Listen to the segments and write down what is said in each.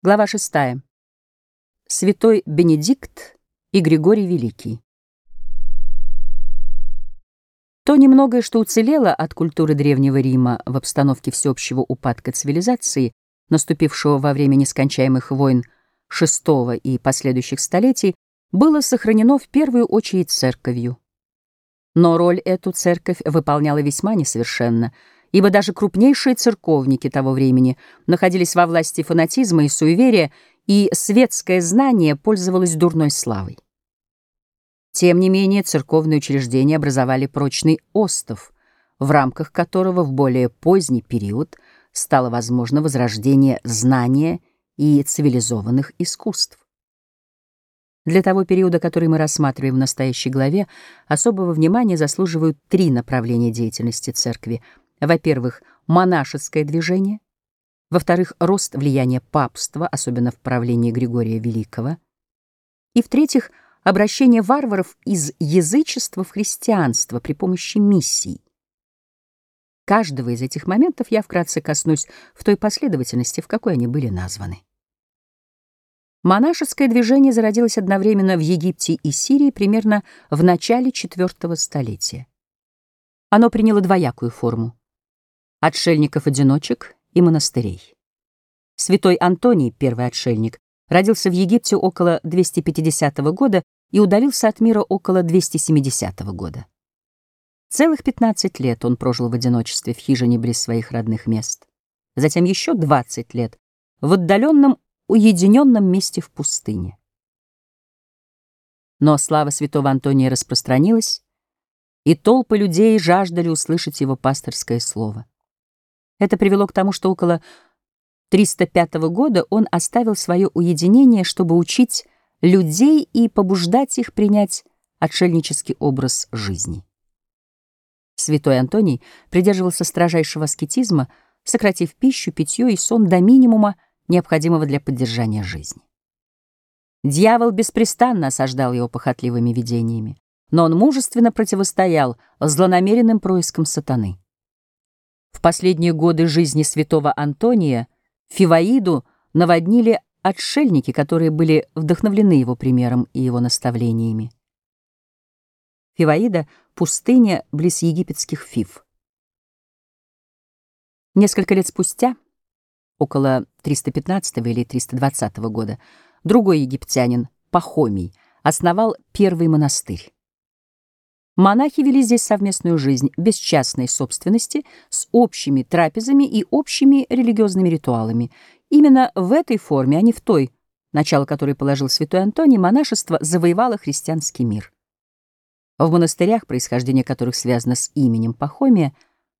Глава 6. Святой Бенедикт и Григорий Великий. То немногое, что уцелело от культуры Древнего Рима в обстановке всеобщего упадка цивилизации, наступившего во время нескончаемых войн VI и последующих столетий, было сохранено в первую очередь церковью. Но роль эту церковь выполняла весьма несовершенно — ибо даже крупнейшие церковники того времени находились во власти фанатизма и суеверия, и светское знание пользовалось дурной славой. Тем не менее, церковные учреждения образовали прочный остов, в рамках которого в более поздний период стало возможно возрождение знания и цивилизованных искусств. Для того периода, который мы рассматриваем в настоящей главе, особого внимания заслуживают три направления деятельности церкви — во-первых, монашеское движение, во-вторых, рост влияния папства, особенно в правлении Григория Великого, и, в-третьих, обращение варваров из язычества в христианство при помощи миссий. Каждого из этих моментов я вкратце коснусь в той последовательности, в какой они были названы. Монашеское движение зародилось одновременно в Египте и Сирии примерно в начале IV столетия. Оно приняло двоякую форму отшельников-одиночек и монастырей. Святой Антоний, первый отшельник, родился в Египте около 250 года и удалился от мира около 270 года. Целых 15 лет он прожил в одиночестве в хижине близ своих родных мест. Затем еще 20 лет в отдаленном, уединенном месте в пустыне. Но слава святого Антония распространилась, и толпы людей жаждали услышать его пасторское слово. Это привело к тому, что около 305 года он оставил свое уединение, чтобы учить людей и побуждать их принять отшельнический образ жизни. Святой Антоний придерживался строжайшего аскетизма, сократив пищу, питье и сон до минимума, необходимого для поддержания жизни. Дьявол беспрестанно осаждал его похотливыми видениями, но он мужественно противостоял злонамеренным проискам сатаны. В последние годы жизни святого Антония Фиваиду наводнили отшельники, которые были вдохновлены его примером и его наставлениями. Фиваида — пустыня близ египетских Фив. Несколько лет спустя, около 315 или 320 года, другой египтянин, Пахомий, основал первый монастырь. Монахи вели здесь совместную жизнь, без частной собственности, с общими трапезами и общими религиозными ритуалами. Именно в этой форме, а не в той, начало которой положил святой Антоний, монашество завоевало христианский мир. В монастырях, происхождение которых связано с именем Пахомия,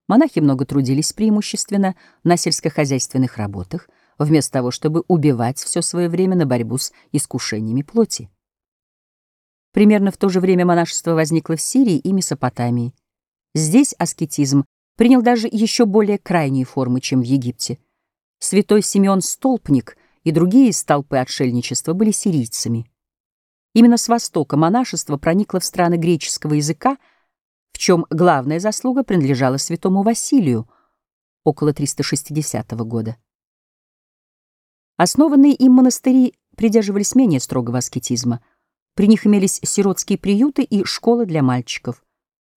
монахи много трудились преимущественно на сельскохозяйственных работах, вместо того, чтобы убивать все свое время на борьбу с искушениями плоти. Примерно в то же время монашество возникло в Сирии и Месопотамии. Здесь аскетизм принял даже еще более крайние формы, чем в Египте. Святой Симеон Столпник и другие столпы отшельничества были сирийцами. Именно с востока монашество проникло в страны греческого языка, в чем главная заслуга принадлежала святому Василию около 360 года. Основанные им монастыри придерживались менее строгого аскетизма — при них имелись сиротские приюты и школы для мальчиков,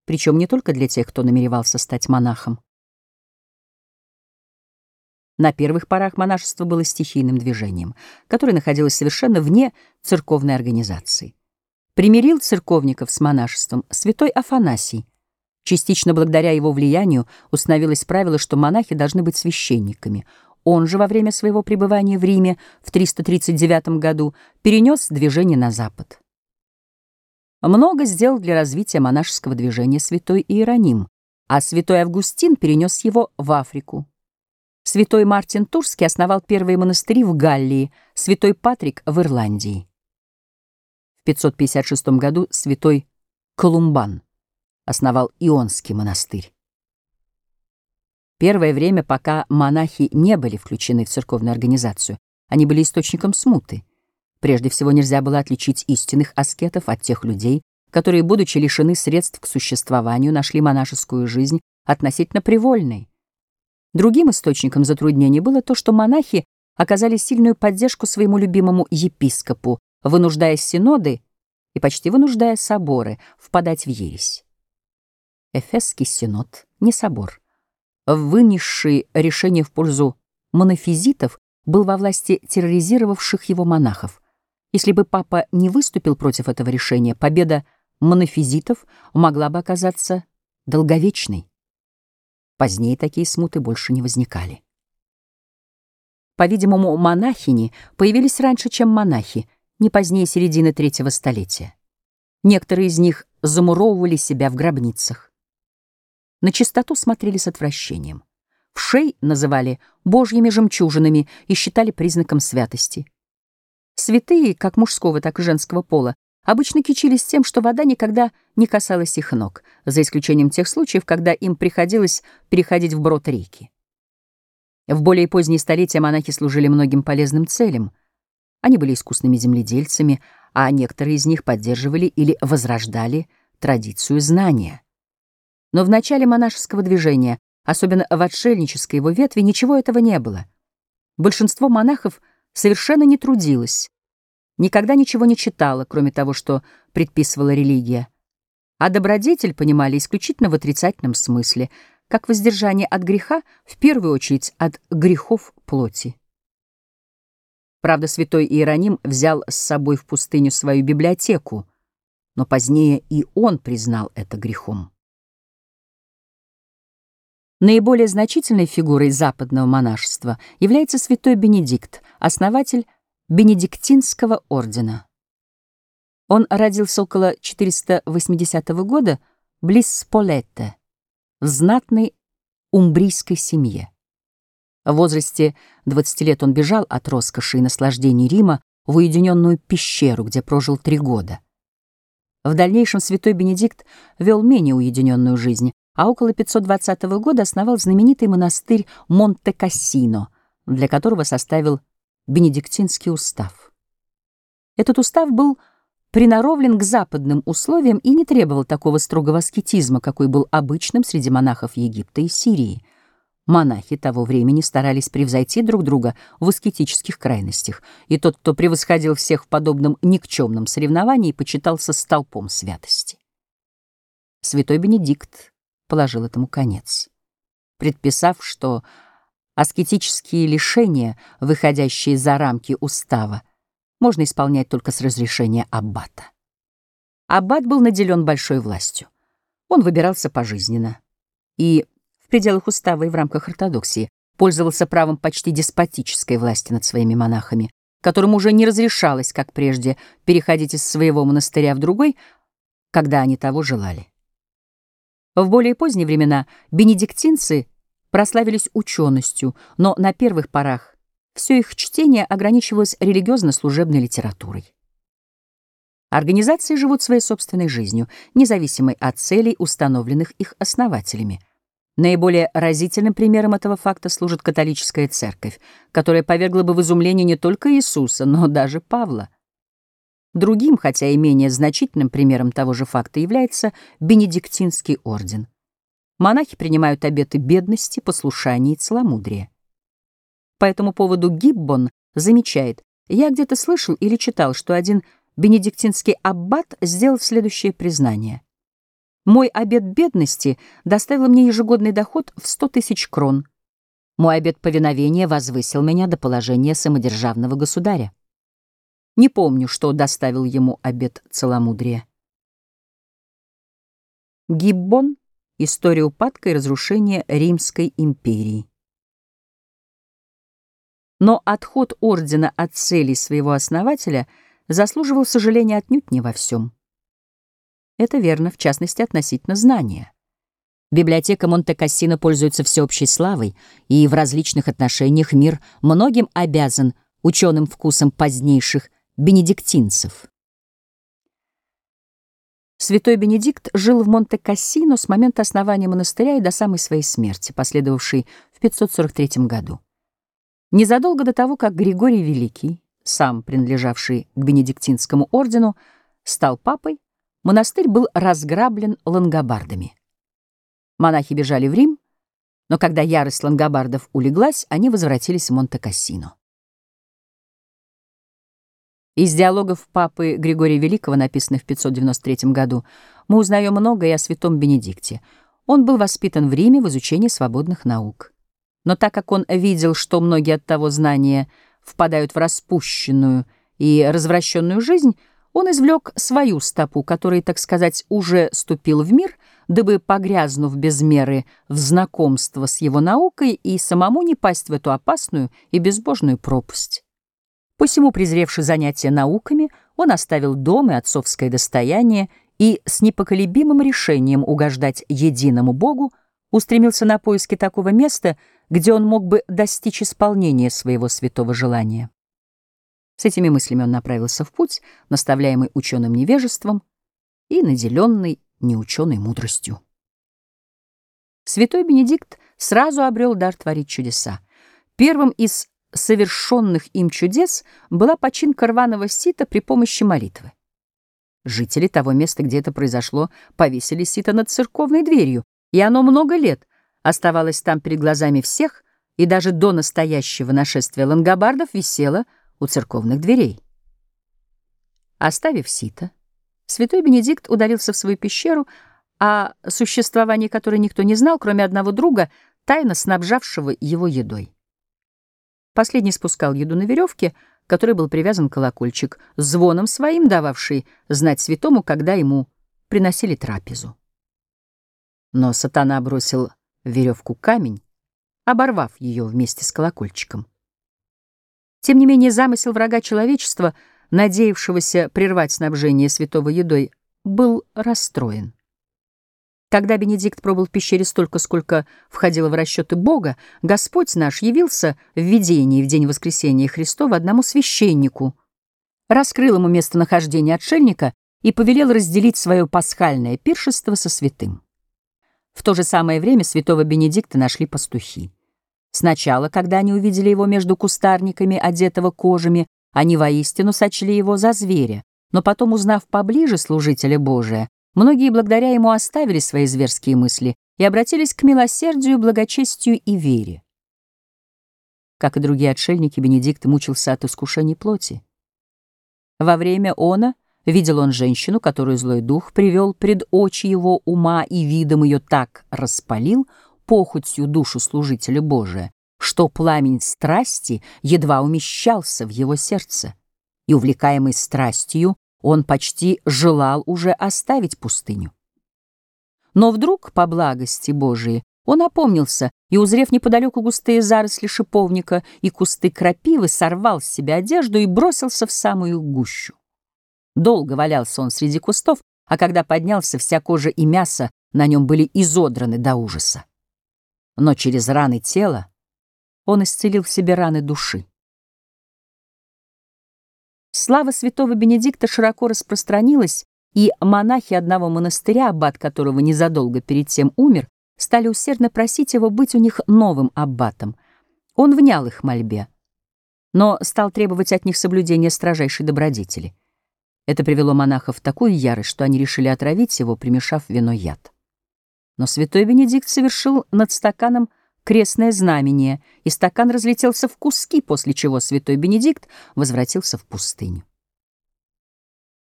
причем не только для тех, кто намеревался стать монахом. На первых порах монашество было стихийным движением, которое находилось совершенно вне церковной организации. Примирил церковников с монашеством святой Афанасий. Частично благодаря его влиянию установилось правило, что монахи должны быть священниками. Он же во время своего пребывания в Риме в 339 году перенес движение на запад. Много сделал для развития монашеского движения святой Иероним, а святой Августин перенес его в Африку. Святой Мартин Турский основал первые монастыри в Галлии, святой Патрик в Ирландии. В 556 году святой Колумбан основал Ионский монастырь. Первое время, пока монахи не были включены в церковную организацию, они были источником смуты. Прежде всего, нельзя было отличить истинных аскетов от тех людей, которые, будучи лишены средств к существованию, нашли монашескую жизнь относительно привольной. Другим источником затруднений было то, что монахи оказали сильную поддержку своему любимому епископу, вынуждая синоды и почти вынуждая соборы впадать в ересь. Эфесский синод, не собор, вынесший решение в пользу монофизитов, был во власти терроризировавших его монахов. Если бы папа не выступил против этого решения, победа монофизитов могла бы оказаться долговечной. Позднее такие смуты больше не возникали. По-видимому, монахини появились раньше, чем монахи, не позднее середины третьего столетия. Некоторые из них замуровывали себя в гробницах. На чистоту смотрели с отвращением. В шей называли божьими жемчужинами и считали признаком святости. Святые, как мужского, так и женского пола, обычно кичились тем, что вода никогда не касалась их ног, за исключением тех случаев, когда им приходилось переходить вброд реки. В более поздние столетия монахи служили многим полезным целям. Они были искусными земледельцами, а некоторые из них поддерживали или возрождали традицию знания. Но в начале монашеского движения, особенно в отшельнической его ветви, ничего этого не было. Большинство монахов совершенно не трудилось, никогда ничего не читало, кроме того, что предписывала религия. А добродетель понимали исключительно в отрицательном смысле, как воздержание от греха, в первую очередь от грехов плоти. Правда, святой Иероним взял с собой в пустыню свою библиотеку, но позднее и он признал это грехом. Наиболее значительной фигурой западного монашества является святой Бенедикт, основатель Бенедиктинского ордена. Он родился около 480 года близ Сполетте, в знатной умбрийской семье. В возрасте 20 лет он бежал от роскоши и наслаждений Рима в уединенную пещеру, где прожил три года. В дальнейшем святой Бенедикт вел менее уединенную жизнь, а около 520 года основал знаменитый монастырь Монте-Кассино, для которого составил Бенедиктинский устав. Этот устав был приноровлен к западным условиям и не требовал такого строгого аскетизма, какой был обычным среди монахов Египта и Сирии. Монахи того времени старались превзойти друг друга в аскетических крайностях, и тот, кто превосходил всех в подобном никчемном соревновании, почитался столпом святости. Святой Бенедикт положил этому конец, предписав, что аскетические лишения, выходящие за рамки устава, можно исполнять только с разрешения аббата. Аббат был наделен большой властью. Он выбирался пожизненно и в пределах устава и в рамках ортодоксии пользовался правом почти деспотической власти над своими монахами, которым уже не разрешалось, как прежде, переходить из своего монастыря в другой, когда они того желали. В более поздние времена бенедиктинцы прославились ученостью, но на первых порах все их чтение ограничивалось религиозно-служебной литературой. Организации живут своей собственной жизнью, независимой от целей, установленных их основателями. Наиболее разительным примером этого факта служит католическая церковь, которая повергла бы в изумление не только Иисуса, но даже Павла. Другим, хотя и менее значительным примером того же факта является Бенедиктинский орден. Монахи принимают обеты бедности, послушания и целомудрия. По этому поводу Гиббон замечает, я где-то слышал или читал, что один бенедиктинский аббат сделал следующее признание. «Мой обет бедности доставил мне ежегодный доход в 100 тысяч крон. Мой обет повиновения возвысил меня до положения самодержавного государя. Не помню, что доставил ему обед целомудрия. Гиббон. История упадка и разрушения Римской империи. Но отход ордена от целей своего основателя заслуживал сожаления отнюдь не во всем. Это верно, в частности, относительно знания. Библиотека Монте-Кассино пользуется всеобщей славой, и в различных отношениях мир многим обязан ученым вкусом позднейших бенедиктинцев. Святой Бенедикт жил в Монте-Кассино с момента основания монастыря и до самой своей смерти, последовавшей в 543 году. Незадолго до того, как Григорий Великий, сам принадлежавший к Бенедиктинскому ордену, стал папой, монастырь был разграблен лангобардами. Монахи бежали в Рим, но когда ярость лангобардов улеглась, они возвратились в Монте-Кассино. Из диалогов папы Григория Великого, написанных в 593 году, мы узнаем многое о святом Бенедикте. Он был воспитан в Риме в изучении свободных наук. Но так как он видел, что многие от того знания впадают в распущенную и развращенную жизнь, он извлек свою стопу, который, так сказать, уже ступил в мир, дабы, погрязнув без меры в знакомство с его наукой, и самому не пасть в эту опасную и безбожную пропасть. Посему, презревши занятия науками, он оставил дом и отцовское достояние и с непоколебимым решением угождать единому Богу устремился на поиски такого места, где он мог бы достичь исполнения своего святого желания. С этими мыслями он направился в путь, наставляемый ученым невежеством и наделенный неученой мудростью. Святой Бенедикт сразу обрел дар творить чудеса. Первым из совершенных им чудес была починка рваного сита при помощи молитвы. Жители того места, где это произошло, повесили сито над церковной дверью, и оно много лет оставалось там перед глазами всех, и даже до настоящего нашествия лангобардов висело — у церковных дверей. Оставив сито, святой Бенедикт удалился в свою пещеру, о существовании которой никто не знал, кроме одного друга, тайно снабжавшего его едой. Последний спускал еду на веревке, которой был привязан колокольчик, звоном своим дававший знать святому, когда ему приносили трапезу. Но сатана бросил в веревку камень, оборвав ее вместе с колокольчиком. Тем не менее, замысел врага человечества, надеявшегося прервать снабжение святого едой, был расстроен. Когда Бенедикт пробыл в пещере столько, сколько входило в расчеты Бога, Господь наш явился в видении в день воскресения Христова одному священнику, раскрыл ему местонахождение отшельника и повелел разделить свое пасхальное пиршество со святым. В то же самое время святого Бенедикта нашли пастухи. Сначала, когда они увидели его между кустарниками, одетого кожами, они воистину сочли его за зверя, но потом, узнав поближе служителя Божия, многие благодаря ему оставили свои зверские мысли и обратились к милосердию, благочестию и вере. Как и другие отшельники, Бенедикт мучился от искушений плоти. Во время она видел он женщину, которую злой дух привел пред очи его ума и видом ее так распалил, похотью душу служителя Божия, что пламень страсти едва умещался в его сердце, и, увлекаемый страстью, он почти желал уже оставить пустыню. Но вдруг, по благости Божией, он опомнился и, узрев неподалеку густые заросли шиповника и кусты крапивы, сорвал с себя одежду и бросился в самую гущу. Долго валялся он среди кустов, а когда поднялся, вся кожа и мясо на нем были изодраны до ужаса но через раны тела он исцелил в себе раны души. Слава святого Бенедикта широко распространилась, и монахи одного монастыря, аббат которого незадолго перед тем умер, стали усердно просить его быть у них новым аббатом. Он внял их мольбе, но стал требовать от них соблюдения строжайшей добродетели. Это привело монахов в такую ярость, что они решили отравить его, примешав вино яд. Но святой Бенедикт совершил над стаканом крестное знамение, и стакан разлетелся в куски, после чего святой Бенедикт возвратился в пустыню.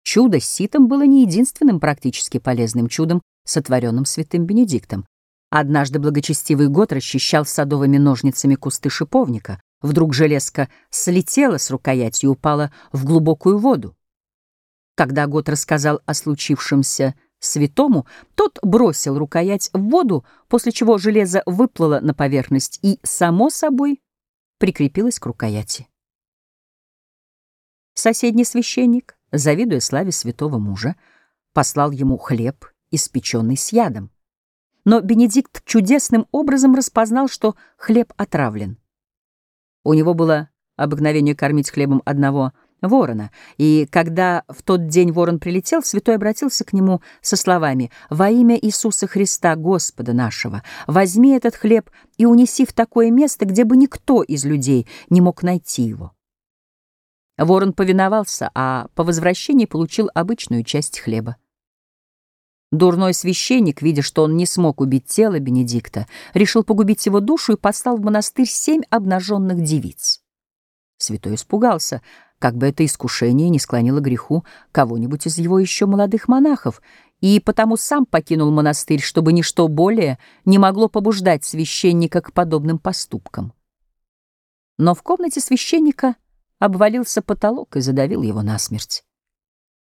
Чудо с ситом было не единственным практически полезным чудом, сотворенным святым Бенедиктом. Однажды благочестивый год расчищал садовыми ножницами кусты шиповника. Вдруг железка слетела с рукояти и упала в глубокую воду. Когда год рассказал о случившемся святому, тот бросил рукоять в воду, после чего железо выплыло на поверхность и, само собой, прикрепилось к рукояти. Соседний священник, завидуя славе святого мужа, послал ему хлеб, испеченный с ядом. Но Бенедикт чудесным образом распознал, что хлеб отравлен. У него было обыкновение кормить хлебом одного ворона, и когда в тот день ворон прилетел, святой обратился к нему со словами «Во имя Иисуса Христа, Господа нашего, возьми этот хлеб и унеси в такое место, где бы никто из людей не мог найти его». Ворон повиновался, а по возвращении получил обычную часть хлеба. Дурной священник, видя, что он не смог убить тело Бенедикта, решил погубить его душу и послал в монастырь семь обнаженных девиц. Святой испугался, как бы это искушение не склонило греху кого-нибудь из его еще молодых монахов, и потому сам покинул монастырь, чтобы ничто более не могло побуждать священника к подобным поступкам. Но в комнате священника обвалился потолок и задавил его насмерть.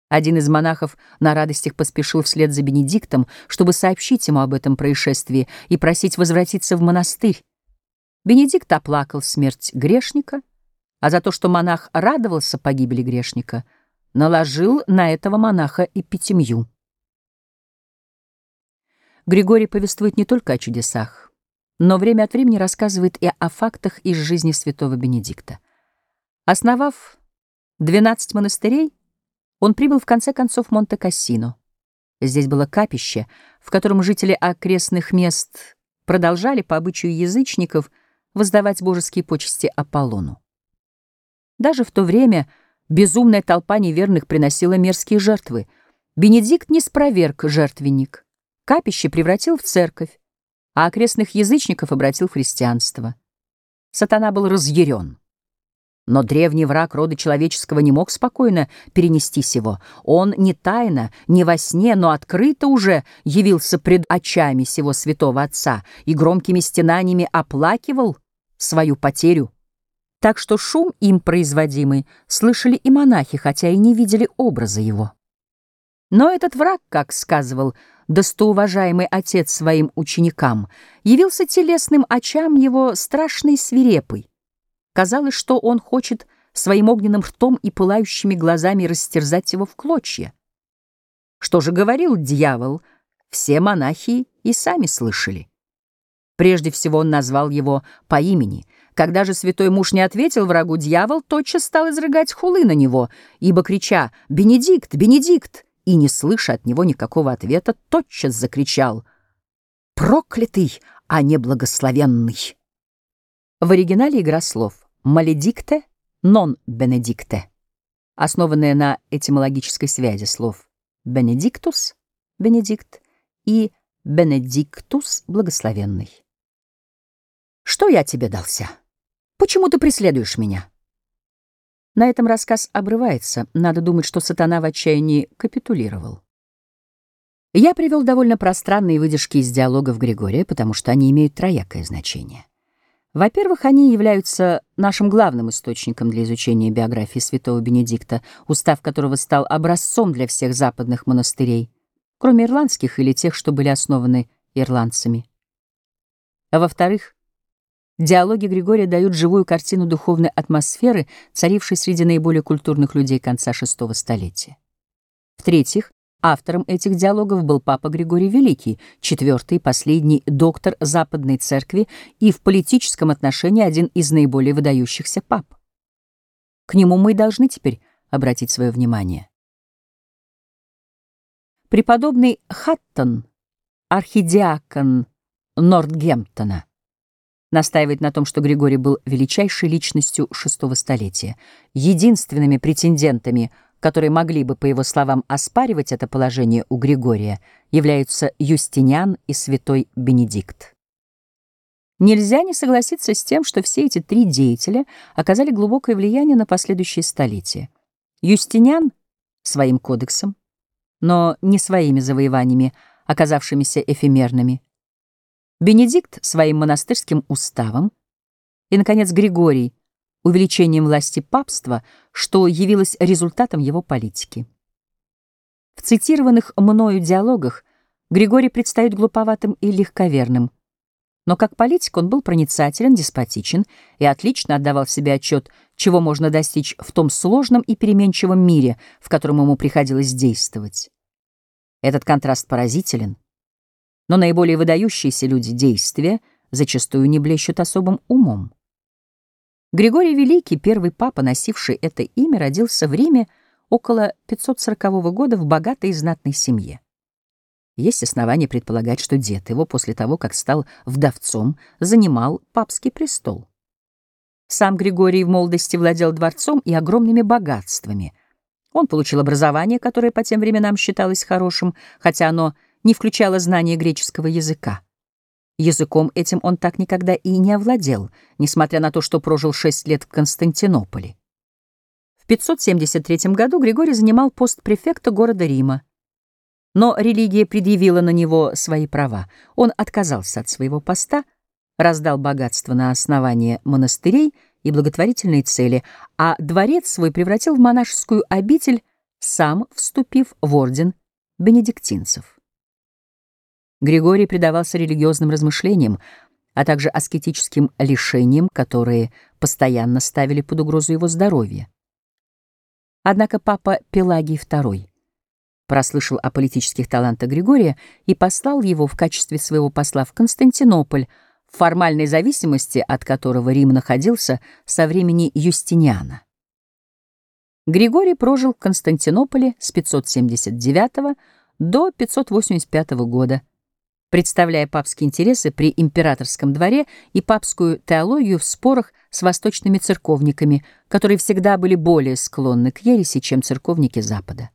Один из монахов на радостях поспешил вслед за Бенедиктом, чтобы сообщить ему об этом происшествии и просить возвратиться в монастырь. Бенедикт оплакал смерть грешника, а за то, что монах радовался погибели грешника, наложил на этого монаха эпитемью. Григорий повествует не только о чудесах, но время от времени рассказывает и о фактах из жизни святого Бенедикта. Основав 12 монастырей, он прибыл в конце концов в Монте-Кассино. Здесь было капище, в котором жители окрестных мест продолжали по обычаю язычников воздавать божеские почести Аполлону. Даже в то время безумная толпа неверных приносила мерзкие жертвы. Бенедикт не спроверг жертвенник. Капище превратил в церковь, а окрестных язычников обратил в христианство. Сатана был разъярен. Но древний враг рода человеческого не мог спокойно перенести сего. Он не тайно, не во сне, но открыто уже явился пред очами сего святого отца и громкими стенаниями оплакивал свою потерю. Так что шум им производимый слышали и монахи, хотя и не видели образа его. Но этот враг, как сказывал достоуважаемый отец своим ученикам, явился телесным очам его страшной свирепой. Казалось, что он хочет своим огненным ртом и пылающими глазами растерзать его в клочья. Что же говорил дьявол, все монахи и сами слышали. Прежде всего он назвал его по имени. Когда же святой муж не ответил врагу, дьявол тотчас стал изрыгать хулы на него, ибо, крича «Бенедикт! Бенедикт!» и, не слыша от него никакого ответа, тотчас закричал «Проклятый, а не благословенный!» В оригинале игра слов «маледикте», «нон бенедикте», основанная на этимологической связи слов «бенедиктус» — «бенедикт» и «бенедиктус» — «благословенный». «Что я тебе дался? Почему ты преследуешь меня?» На этом рассказ обрывается. Надо думать, что сатана в отчаянии капитулировал. Я привел довольно пространные выдержки из диалогов Григория, потому что они имеют троякое значение. Во-первых, они являются нашим главным источником для изучения биографии святого Бенедикта, устав которого стал образцом для всех западных монастырей, кроме ирландских или тех, что были основаны ирландцами. А во-вторых, Диалоги Григория дают живую картину духовной атмосферы, царившей среди наиболее культурных людей конца VI столетия. В-третьих, автором этих диалогов был папа Григорий Великий, четвертый и последний доктор Западной Церкви и в политическом отношении один из наиболее выдающихся пап. К нему мы и должны теперь обратить свое внимание. Преподобный Хаттон, архидиакон Нортгемптона, настаивает на том, что Григорий был величайшей личностью шестого столетия. Единственными претендентами, которые могли бы, по его словам, оспаривать это положение у Григория, являются Юстиниан и святой Бенедикт. Нельзя не согласиться с тем, что все эти три деятеля оказали глубокое влияние на последующие столетия. Юстиниан — своим кодексом, но не своими завоеваниями, оказавшимися эфемерными, Бенедикт своим монастырским уставом и, наконец, Григорий увеличением власти папства, что явилось результатом его политики. В цитированных мною диалогах Григорий предстоит глуповатым и легковерным, но как политик он был проницателен, деспотичен и отлично отдавал себе отчет, чего можно достичь в том сложном и переменчивом мире, в котором ему приходилось действовать. Этот контраст поразителен — но наиболее выдающиеся люди действия зачастую не блещут особым умом. Григорий Великий, первый папа, носивший это имя, родился в Риме около 540 года в богатой и знатной семье. Есть основания предполагать, что дед его после того, как стал вдовцом, занимал папский престол. Сам Григорий в молодости владел дворцом и огромными богатствами. Он получил образование, которое по тем временам считалось хорошим, хотя оно не включала знания греческого языка. Языком этим он так никогда и не овладел, несмотря на то, что прожил шесть лет в Константинополе. В 573 году Григорий занимал пост префекта города Рима. Но религия предъявила на него свои права. Он отказался от своего поста, раздал богатство на основание монастырей и благотворительные цели, а дворец свой превратил в монашескую обитель, сам вступив в орден бенедиктинцев. Григорий предавался религиозным размышлениям, а также аскетическим лишениям, которые постоянно ставили под угрозу его здоровье. Однако папа Пелагий II прослышал о политических талантах Григория и послал его в качестве своего посла в Константинополь, в формальной зависимости от которого Рим находился со времени Юстиниана. Григорий прожил в Константинополе с 579 до 585 года, представляя папские интересы при императорском дворе и папскую теологию в спорах с восточными церковниками, которые всегда были более склонны к ереси, чем церковники Запада.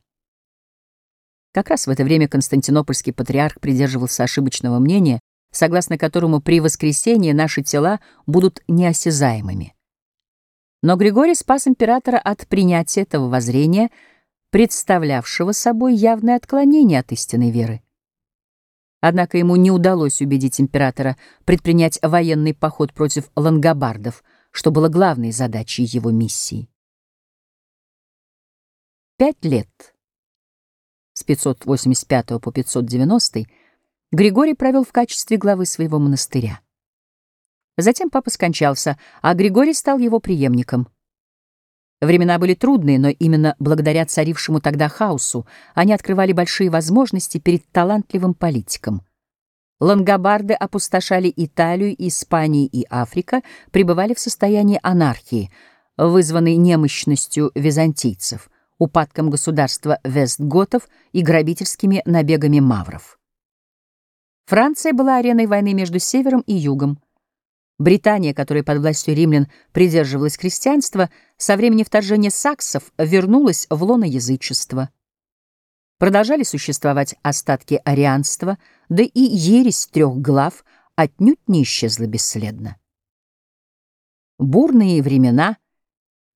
Как раз в это время константинопольский патриарх придерживался ошибочного мнения, согласно которому при воскресении наши тела будут неосязаемыми. Но Григорий спас императора от принятия этого воззрения, представлявшего собой явное отклонение от истинной веры. Однако ему не удалось убедить императора предпринять военный поход против лангобардов, что было главной задачей его миссии. Пять лет с 585 по 590 Григорий провел в качестве главы своего монастыря. Затем папа скончался, а Григорий стал его преемником. Времена были трудные, но именно благодаря царившему тогда хаосу они открывали большие возможности перед талантливым политиком. Лангобарды опустошали Италию, Испанию и Африка, пребывали в состоянии анархии, вызванной немощностью византийцев, упадком государства вестготов и грабительскими набегами мавров. Франция была ареной войны между севером и югом. Британия, которая под властью римлян придерживалась крестьянства, со времени вторжения саксов вернулась в лоно язычества. Продолжали существовать остатки арианства, да и ересь трех глав отнюдь не исчезла бесследно. Бурные времена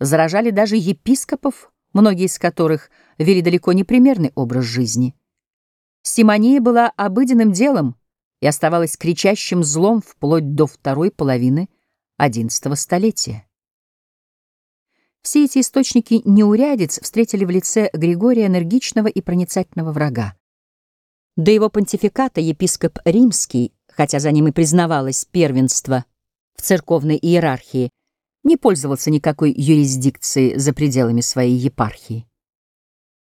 заражали даже епископов, многие из которых вели далеко не примерный образ жизни. Симония была обыденным делом, и оставалась кричащим злом вплоть до второй половины XI столетия. Все эти источники неурядиц встретили в лице Григория энергичного и проницательного врага. До его понтификата епископ Римский, хотя за ним и признавалось первенство в церковной иерархии, не пользовался никакой юрисдикцией за пределами своей епархии.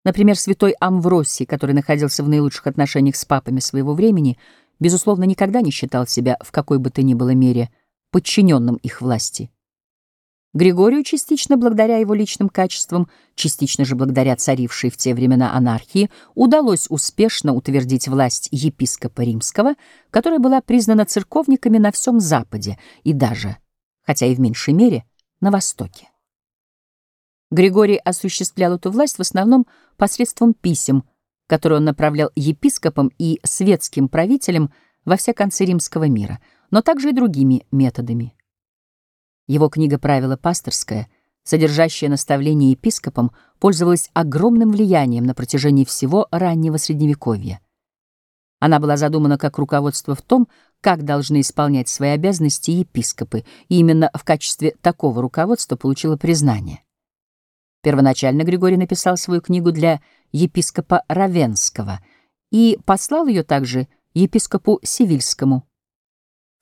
Например, святой Амвросий, который находился в наилучших отношениях с папами своего времени, безусловно, никогда не считал себя в какой бы то ни было мере подчиненным их власти. Григорию частично благодаря его личным качествам, частично же благодаря царившей в те времена анархии, удалось успешно утвердить власть епископа римского, которая была признана церковниками на всем Западе и даже, хотя и в меньшей мере, на Востоке. Григорий осуществлял эту власть в основном посредством писем, который он направлял епископам и светским правителям во все концы римского мира, но также и другими методами. Его книга «Правило пасторское», содержащая наставления епископам, пользовалась огромным влиянием на протяжении всего раннего Средневековья. Она была задумана как руководство в том, как должны исполнять свои обязанности епископы, и именно в качестве такого руководства получила признание. Первоначально Григорий написал свою книгу для епископа Равенского и послал ее также епископу Сивильскому.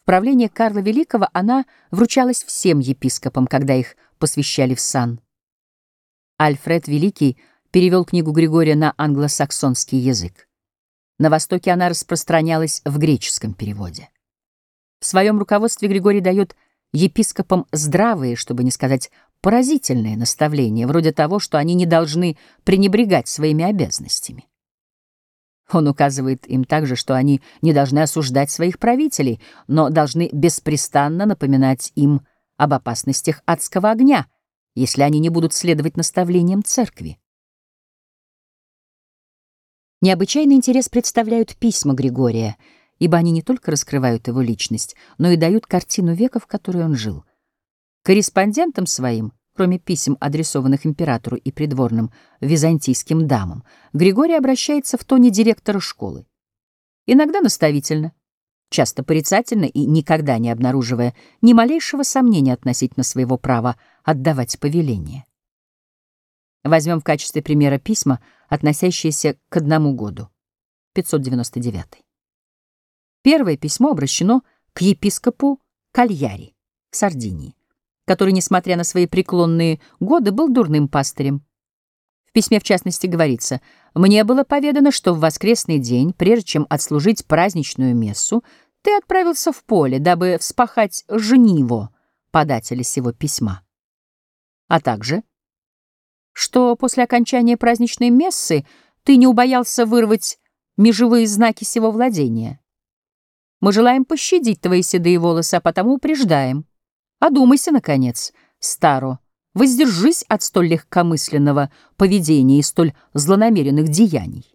В правление Карла Великого она вручалась всем епископам, когда их посвящали в сан. Альфред Великий перевел книгу Григория на англосаксонский язык. На Востоке она распространялась в греческом переводе. В своем руководстве Григорий дает епископам здравые, чтобы не сказать поразительные наставления, вроде того, что они не должны пренебрегать своими обязанностями. Он указывает им также, что они не должны осуждать своих правителей, но должны беспрестанно напоминать им об опасностях адского огня, если они не будут следовать наставлениям церкви. Необычайный интерес представляют письма Григория, ибо они не только раскрывают его личность, но и дают картину века, в которой он жил. Корреспондентам своим, кроме писем, адресованных императору и придворным византийским дамам, Григорий обращается в тоне директора школы. Иногда наставительно, часто порицательно и никогда не обнаруживая ни малейшего сомнения относительно своего права отдавать повеление. Возьмем в качестве примера письма, относящиеся к одному году, 599. Первое письмо обращено к епископу Кальяри Сардинии, который, несмотря на свои преклонные годы, был дурным пастырем. В письме, в частности, говорится, «Мне было поведано, что в воскресный день, прежде чем отслужить праздничную мессу, ты отправился в поле, дабы вспахать жниво подателя сего письма. А также, что после окончания праздничной мессы ты не убоялся вырвать межевые знаки сего владения. Мы желаем пощадить твои седые волосы, а потому упреждаем. Одумайся, наконец, старо, воздержись от столь легкомысленного поведения и столь злонамеренных деяний.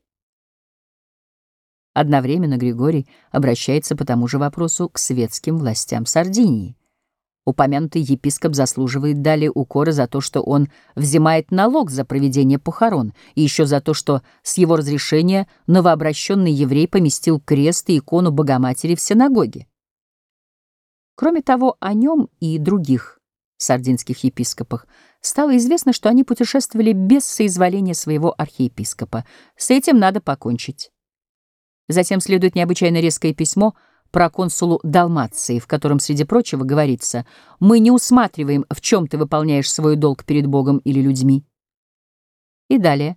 Одновременно Григорий обращается по тому же вопросу к светским властям Сардинии. Упомянутый епископ заслуживает далее укора за то, что он взимает налог за проведение похорон, и еще за то, что с его разрешения новообращенный еврей поместил крест и икону Богоматери в синагоге. Кроме того, о нем и других сардинских епископах стало известно, что они путешествовали без соизволения своего архиепископа. С этим надо покончить. Затем следует необычайно резкое письмо — проконсулу Далмации, в котором, среди прочего, говорится «Мы не усматриваем, в чем ты выполняешь свой долг перед Богом или людьми». И далее.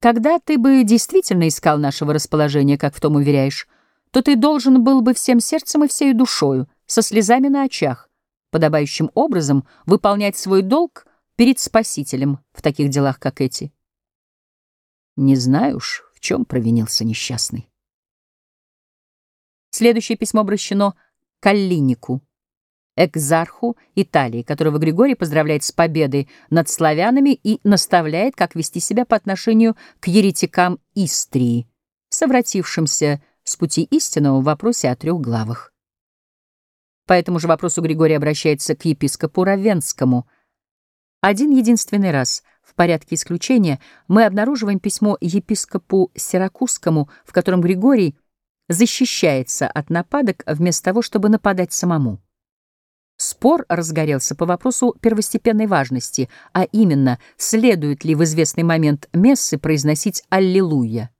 «Когда ты бы действительно искал нашего расположения, как в том уверяешь, то ты должен был бы всем сердцем и всей душою, со слезами на очах, подобающим образом выполнять свой долг перед Спасителем в таких делах, как эти». Не знаю уж, в чем провинился несчастный. Следующее письмо обращено к Аллинику, экзарху Италии, которого Григорий поздравляет с победой над славянами и наставляет, как вести себя по отношению к еретикам Истрии, совратившимся с пути истинного в вопросе о трех главах. По этому же вопросу Григорий обращается к епископу Равенскому. Один единственный раз в порядке исключения мы обнаруживаем письмо епископу Сиракузскому, в котором Григорий защищается от нападок вместо того, чтобы нападать самому. Спор разгорелся по вопросу первостепенной важности, а именно, следует ли в известный момент мессы произносить «Аллилуйя».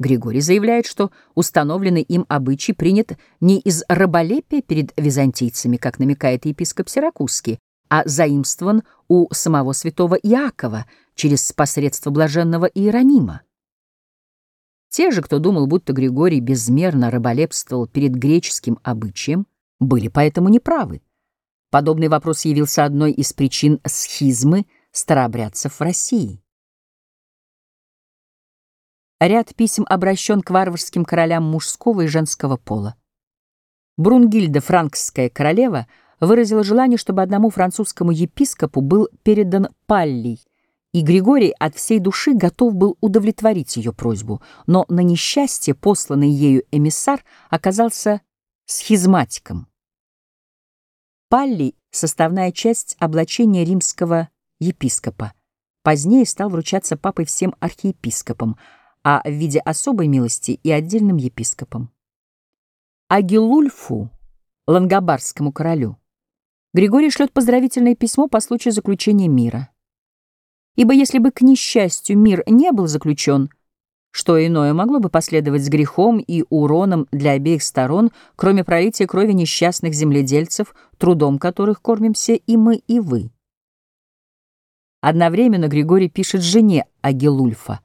Григорий заявляет, что установленный им обычай принят не из раболепия перед византийцами, как намекает епископ Сиракузский, а заимствован у самого святого Иакова через посредство блаженного Иеронима. Те же, кто думал, будто Григорий безмерно раболепствовал перед греческим обычаем, были поэтому неправы. Подобный вопрос явился одной из причин схизмы старообрядцев в России. Ряд писем обращен к варварским королям мужского и женского пола. Брунгильда, франкская королева, выразила желание, чтобы одному французскому епископу был передан паллий, и Григорий от всей души готов был удовлетворить ее просьбу, но на несчастье посланный ею эмиссар оказался схизматиком. Палли — составная часть облачения римского епископа. Позднее стал вручаться папой всем архиепископам, а в виде особой милости и отдельным епископам. Агилульфу, лангобарскому королю, Григорий шлет поздравительное письмо по случаю заключения мира. Ибо если бы, к несчастью, мир не был заключен, что иное могло бы последовать с грехом и уроном для обеих сторон, кроме пролития крови несчастных земледельцев, трудом которых кормимся и мы, и вы? Одновременно Григорий пишет жене Агилульфа,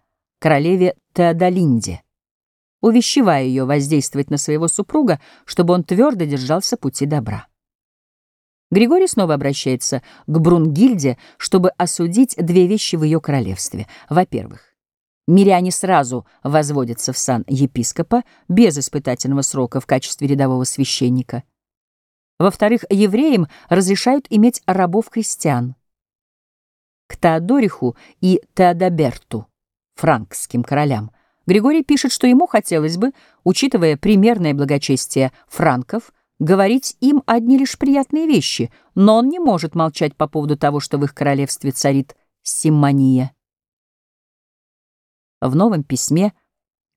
королеве Теодолинде, увещевая ее воздействовать на своего супруга, чтобы он твердо держался пути добра. Григорий снова обращается к Брунгильде, чтобы осудить две вещи в ее королевстве. Во-первых, миряне сразу возводятся в сан епископа без испытательного срока в качестве рядового священника. Во-вторых, евреям разрешают иметь рабов-крестьян. К Теодориху и Теодоберту, франкским королям, Григорий пишет, что ему хотелось бы, учитывая примерное благочестие франков, говорить им одни лишь приятные вещи, но он не может молчать по поводу того, что в их королевстве царит симмония. В новом письме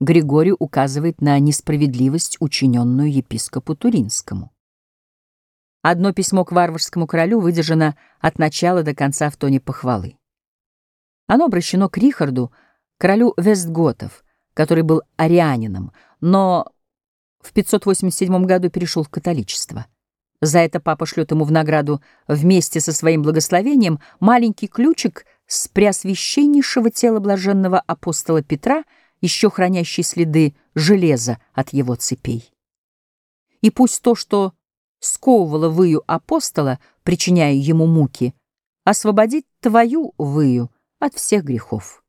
Григорий указывает на несправедливость, учиненную епископу Туринскому. Одно письмо к варварскому королю выдержано от начала до конца в тоне похвалы. Оно обращено к Рихарду, королю Вестготов, который был арианином, но в 587 году перешел в католичество. За это папа шлет ему в награду вместе со своим благословением маленький ключик с преосвященнейшего тела блаженного апостола Петра, еще хранящий следы железа от его цепей. И пусть то, что сковывало выю апостола, причиняя ему муки, освободит твою выю от всех грехов.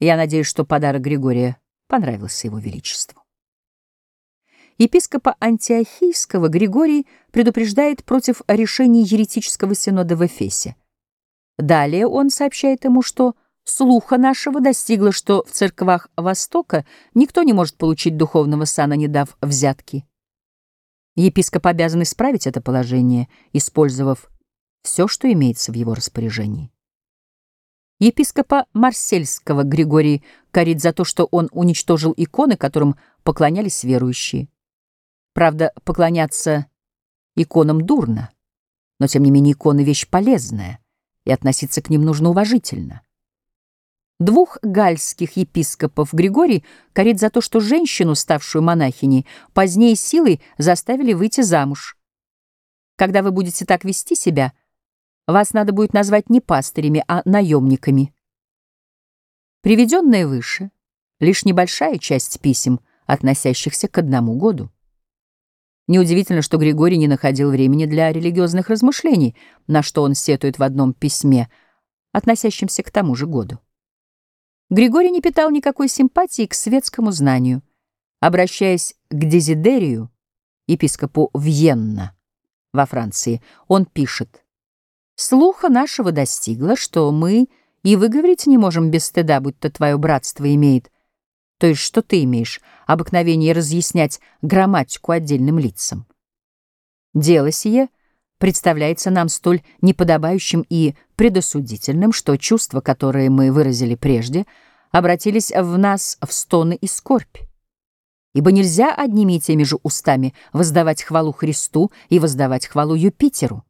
Я надеюсь, что подарок Григория понравился его величеству. Епископа Антиохийского Григорий предупреждает против решений еретического синода в Эфесе. Далее он сообщает ему, что слуха нашего достигло, что в церквах Востока никто не может получить духовного сана, не дав взятки. Епископ обязан исправить это положение, использовав все, что имеется в его распоряжении. Епископа Марсельского Григорий корит за то, что он уничтожил иконы, которым поклонялись верующие. Правда, поклоняться иконам дурно, но тем не менее иконы — вещь полезная, и относиться к ним нужно уважительно. Двух гальских епископов Григорий корит за то, что женщину, ставшую монахиней, позднее силой заставили выйти замуж. Когда вы будете так вести себя — вас надо будет назвать не пастырями, а наемниками. Приведенное выше — лишь небольшая часть писем, относящихся к одному году. Неудивительно, что Григорий не находил времени для религиозных размышлений, на что он сетует в одном письме, относящемся к тому же году. Григорий не питал никакой симпатии к светскому знанию. Обращаясь к Дезидерию, епископу Вьенна во Франции, он пишет Слуха нашего достигло, что мы и выговорить не можем без стыда, будто твое братство имеет, то есть что ты имеешь, обыкновение разъяснять грамматику отдельным лицам. Дело сие представляется нам столь неподобающим и предосудительным, что чувства, которые мы выразили прежде, обратились в нас в стоны и скорбь. Ибо нельзя одними и теми же устами воздавать хвалу Христу и воздавать хвалу Юпитеру.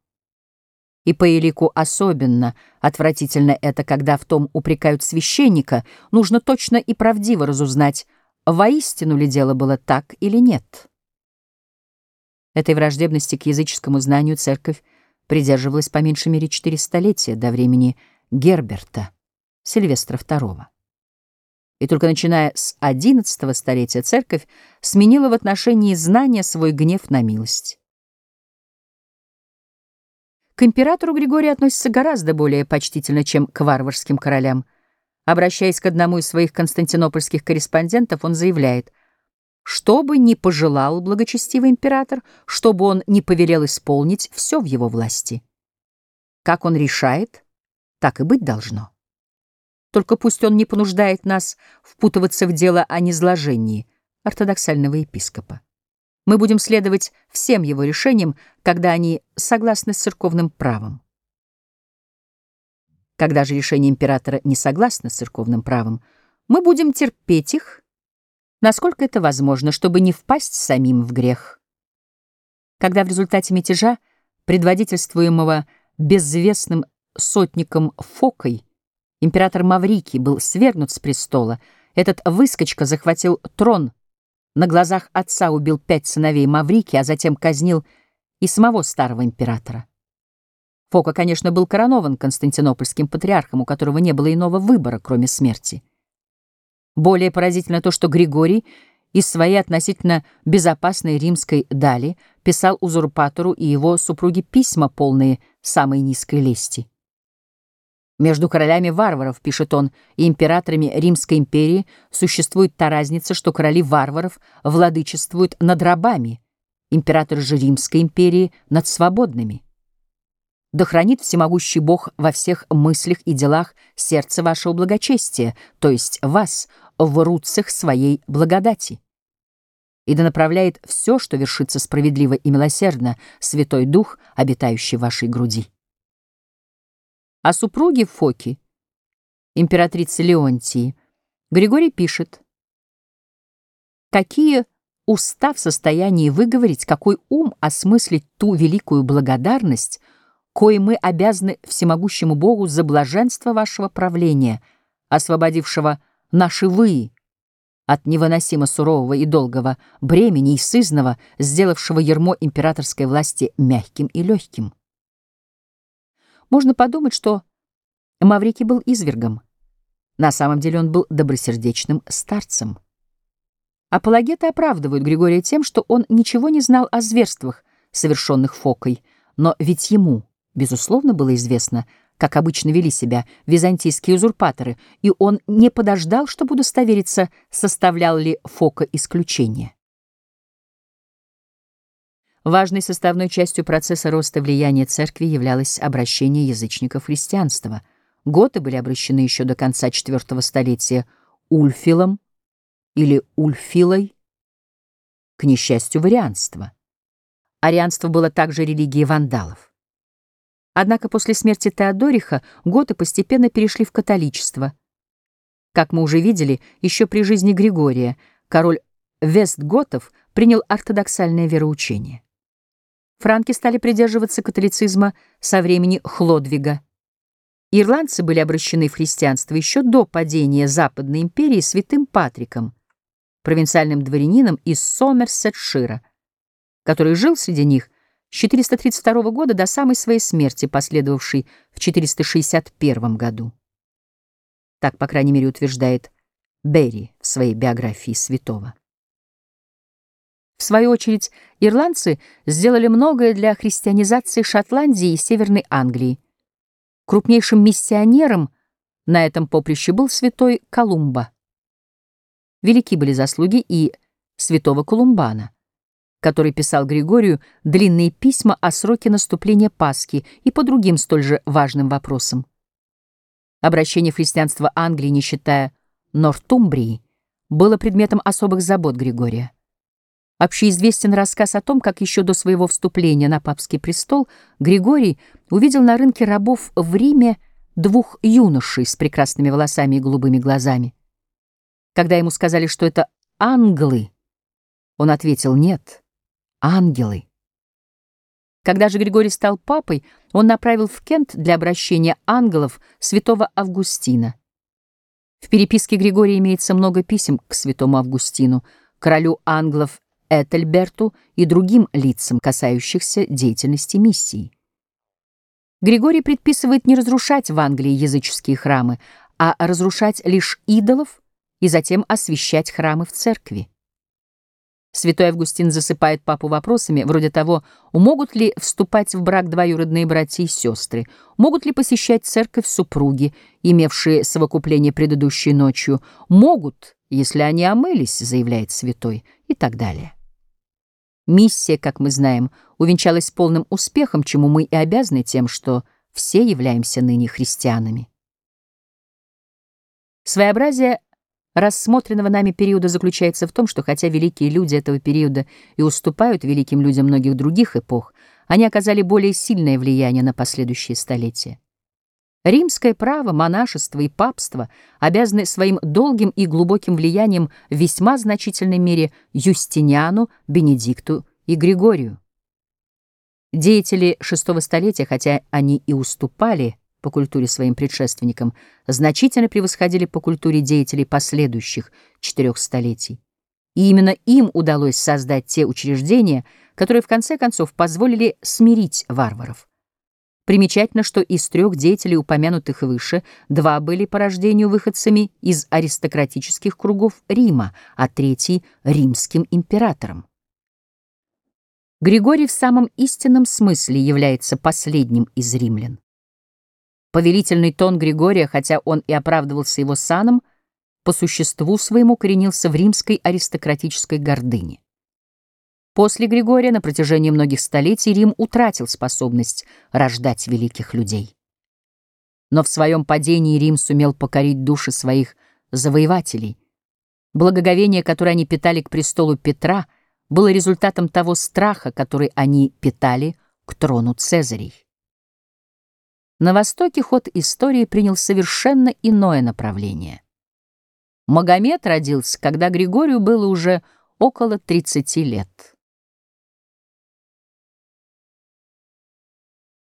И по элику особенно отвратительно это, когда в том упрекают священника, нужно точно и правдиво разузнать, воистину ли дело было так или нет. Этой враждебности к языческому знанию церковь придерживалась по меньшей мере четыре столетия до времени Герберта, Сильвестра II. И только начиная с XI столетия церковь сменила в отношении знания свой гнев на милость. К императору Григорий относится гораздо более почтительно, чем к варварским королям. Обращаясь к одному из своих константинопольских корреспондентов, он заявляет, «Что бы ни пожелал благочестивый император, что бы он ни повелел исполнить, все в его власти. Как он решает, так и быть должно. Только пусть он не понуждает нас впутываться в дело о низложении ортодоксального епископа. Мы будем следовать всем его решениям, когда они согласны с церковным правом. Когда же решение императора не согласно с церковным правом, мы будем терпеть их, насколько это возможно, чтобы не впасть самим в грех. Когда в результате мятежа, предводительствуемого безвестным сотником Фокой, император Маврикий был свергнут с престола, этот выскочка захватил трон на глазах отца убил пять сыновей Маврики, а затем казнил и самого старого императора. Фока, конечно, был коронован константинопольским патриархом, у которого не было иного выбора, кроме смерти. Более поразительно то, что Григорий из своей относительно безопасной римской дали писал узурпатору и его супруге письма, полные самой низкой лести. Между королями варваров, пишет он, и императорами Римской империи существует та разница, что короли варваров владычествуют над рабами, императоры же Римской империи над свободными. Да хранит всемогущий Бог во всех мыслях и делах сердце вашего благочестия, то есть вас, в руцах своей благодати. И да направляет все, что вершится справедливо и милосердно, Святой Дух, обитающий в вашей груди. О супруге Фоки, императрицы Леонтии, Григорий пишет, «Какие уста в состоянии выговорить, какой ум осмыслить ту великую благодарность, кое мы обязаны всемогущему Богу за блаженство вашего правления, освободившего наши вы от невыносимо сурового и долгого бремени и сызного, сделавшего ермо императорской власти мягким и легким. Можно подумать, что Маврикий был извергом. На самом деле он был добросердечным старцем. Апологеты оправдывают Григория тем, что он ничего не знал о зверствах, совершенных Фокой, но ведь ему, безусловно, было известно, как обычно вели себя византийские узурпаторы, и он не подождал, чтобы удостовериться, составлял ли Фока исключение. Важной составной частью процесса роста влияния церкви являлось обращение язычников в христианство. Готы были обращены еще до конца IV столетия Ульфилом, или ульфилой, к несчастью, варианство. Арианство было также религией вандалов. Однако после смерти Теодориха готы постепенно перешли в католичество. Как мы уже видели, еще при жизни Григория король Вестготов принял ортодоксальное вероучение. Франки стали придерживаться католицизма со времени Хлодвига. Ирландцы были обращены в христианство еще до падения Западной империи святым Патриком – провинциальным дворянином из Сомерсетшира, который жил среди них с 432 года до самой своей смерти, последовавшей в 461 году. Так, по крайней мере, утверждает Берри в своей биографии святого. В свою очередь, ирландцы сделали многое для христианизации Шотландии и Северной Англии. Крупнейшим миссионером на этом поприще был святой Колумба. Велики были заслуги и святого Колумбана, который писал Григорию длинные письма о сроке наступления Пасхи и по другим столь же важным вопросам. Обращение в христианство Англии, не считая Нортумбрии, было предметом особых забот Григория. Общеизвестен рассказ о том, как еще до своего вступления на папский престол Григорий увидел на рынке рабов в Риме двух юношей с прекрасными волосами и голубыми глазами. Когда ему сказали, что это англы, он ответил «нет, ангелы». Когда же Григорий стал папой, он направил в Кент для обращения ангелов святого Августина. В переписке Григория имеется много писем к святому Августину, королю англов Этельберту и другим лицам, касающихся деятельности миссии. Григорий предписывает не разрушать в Англии языческие храмы, а разрушать лишь идолов и затем освещать храмы в церкви. Святой Августин засыпает папу вопросами, вроде того, могут ли вступать в брак двоюродные братья и сестры, могут ли посещать церковь супруги, имевшие совокупление предыдущей ночью, могут, если они омылись, заявляет святой, и так далее. Миссия, как мы знаем, увенчалась полным успехом, чему мы и обязаны тем, что все являемся ныне христианами. Своеобразие рассмотренного нами периода заключается в том, что хотя великие люди этого периода и уступают великим людям многих других эпох, они оказали более сильное влияние на последующие столетия. Римское право, монашество и папство обязаны своим долгим и глубоким влиянием в весьма значительной мере Юстиниану, Бенедикту и Григорию. Деятели шестого столетия, хотя они и уступали по культуре своим предшественникам, значительно превосходили по культуре деятелей последующих четырех столетий. И именно им удалось создать те учреждения, которые в конце концов позволили смирить варваров. Примечательно, что из трех деятелей, упомянутых выше, два были по рождению выходцами из аристократических кругов Рима, а третий — римским императором. Григорий в самом истинном смысле является последним из римлян. Повелительный тон Григория, хотя он и оправдывался его саном, по существу своему коренился в римской аристократической гордыне. После Григория на протяжении многих столетий Рим утратил способность рождать великих людей. Но в своем падении Рим сумел покорить души своих завоевателей. Благоговение, которое они питали к престолу Петра, было результатом того страха, который они питали к трону Цезарей. На Востоке ход истории принял совершенно иное направление. Магомед родился, когда Григорию было уже около 30 лет.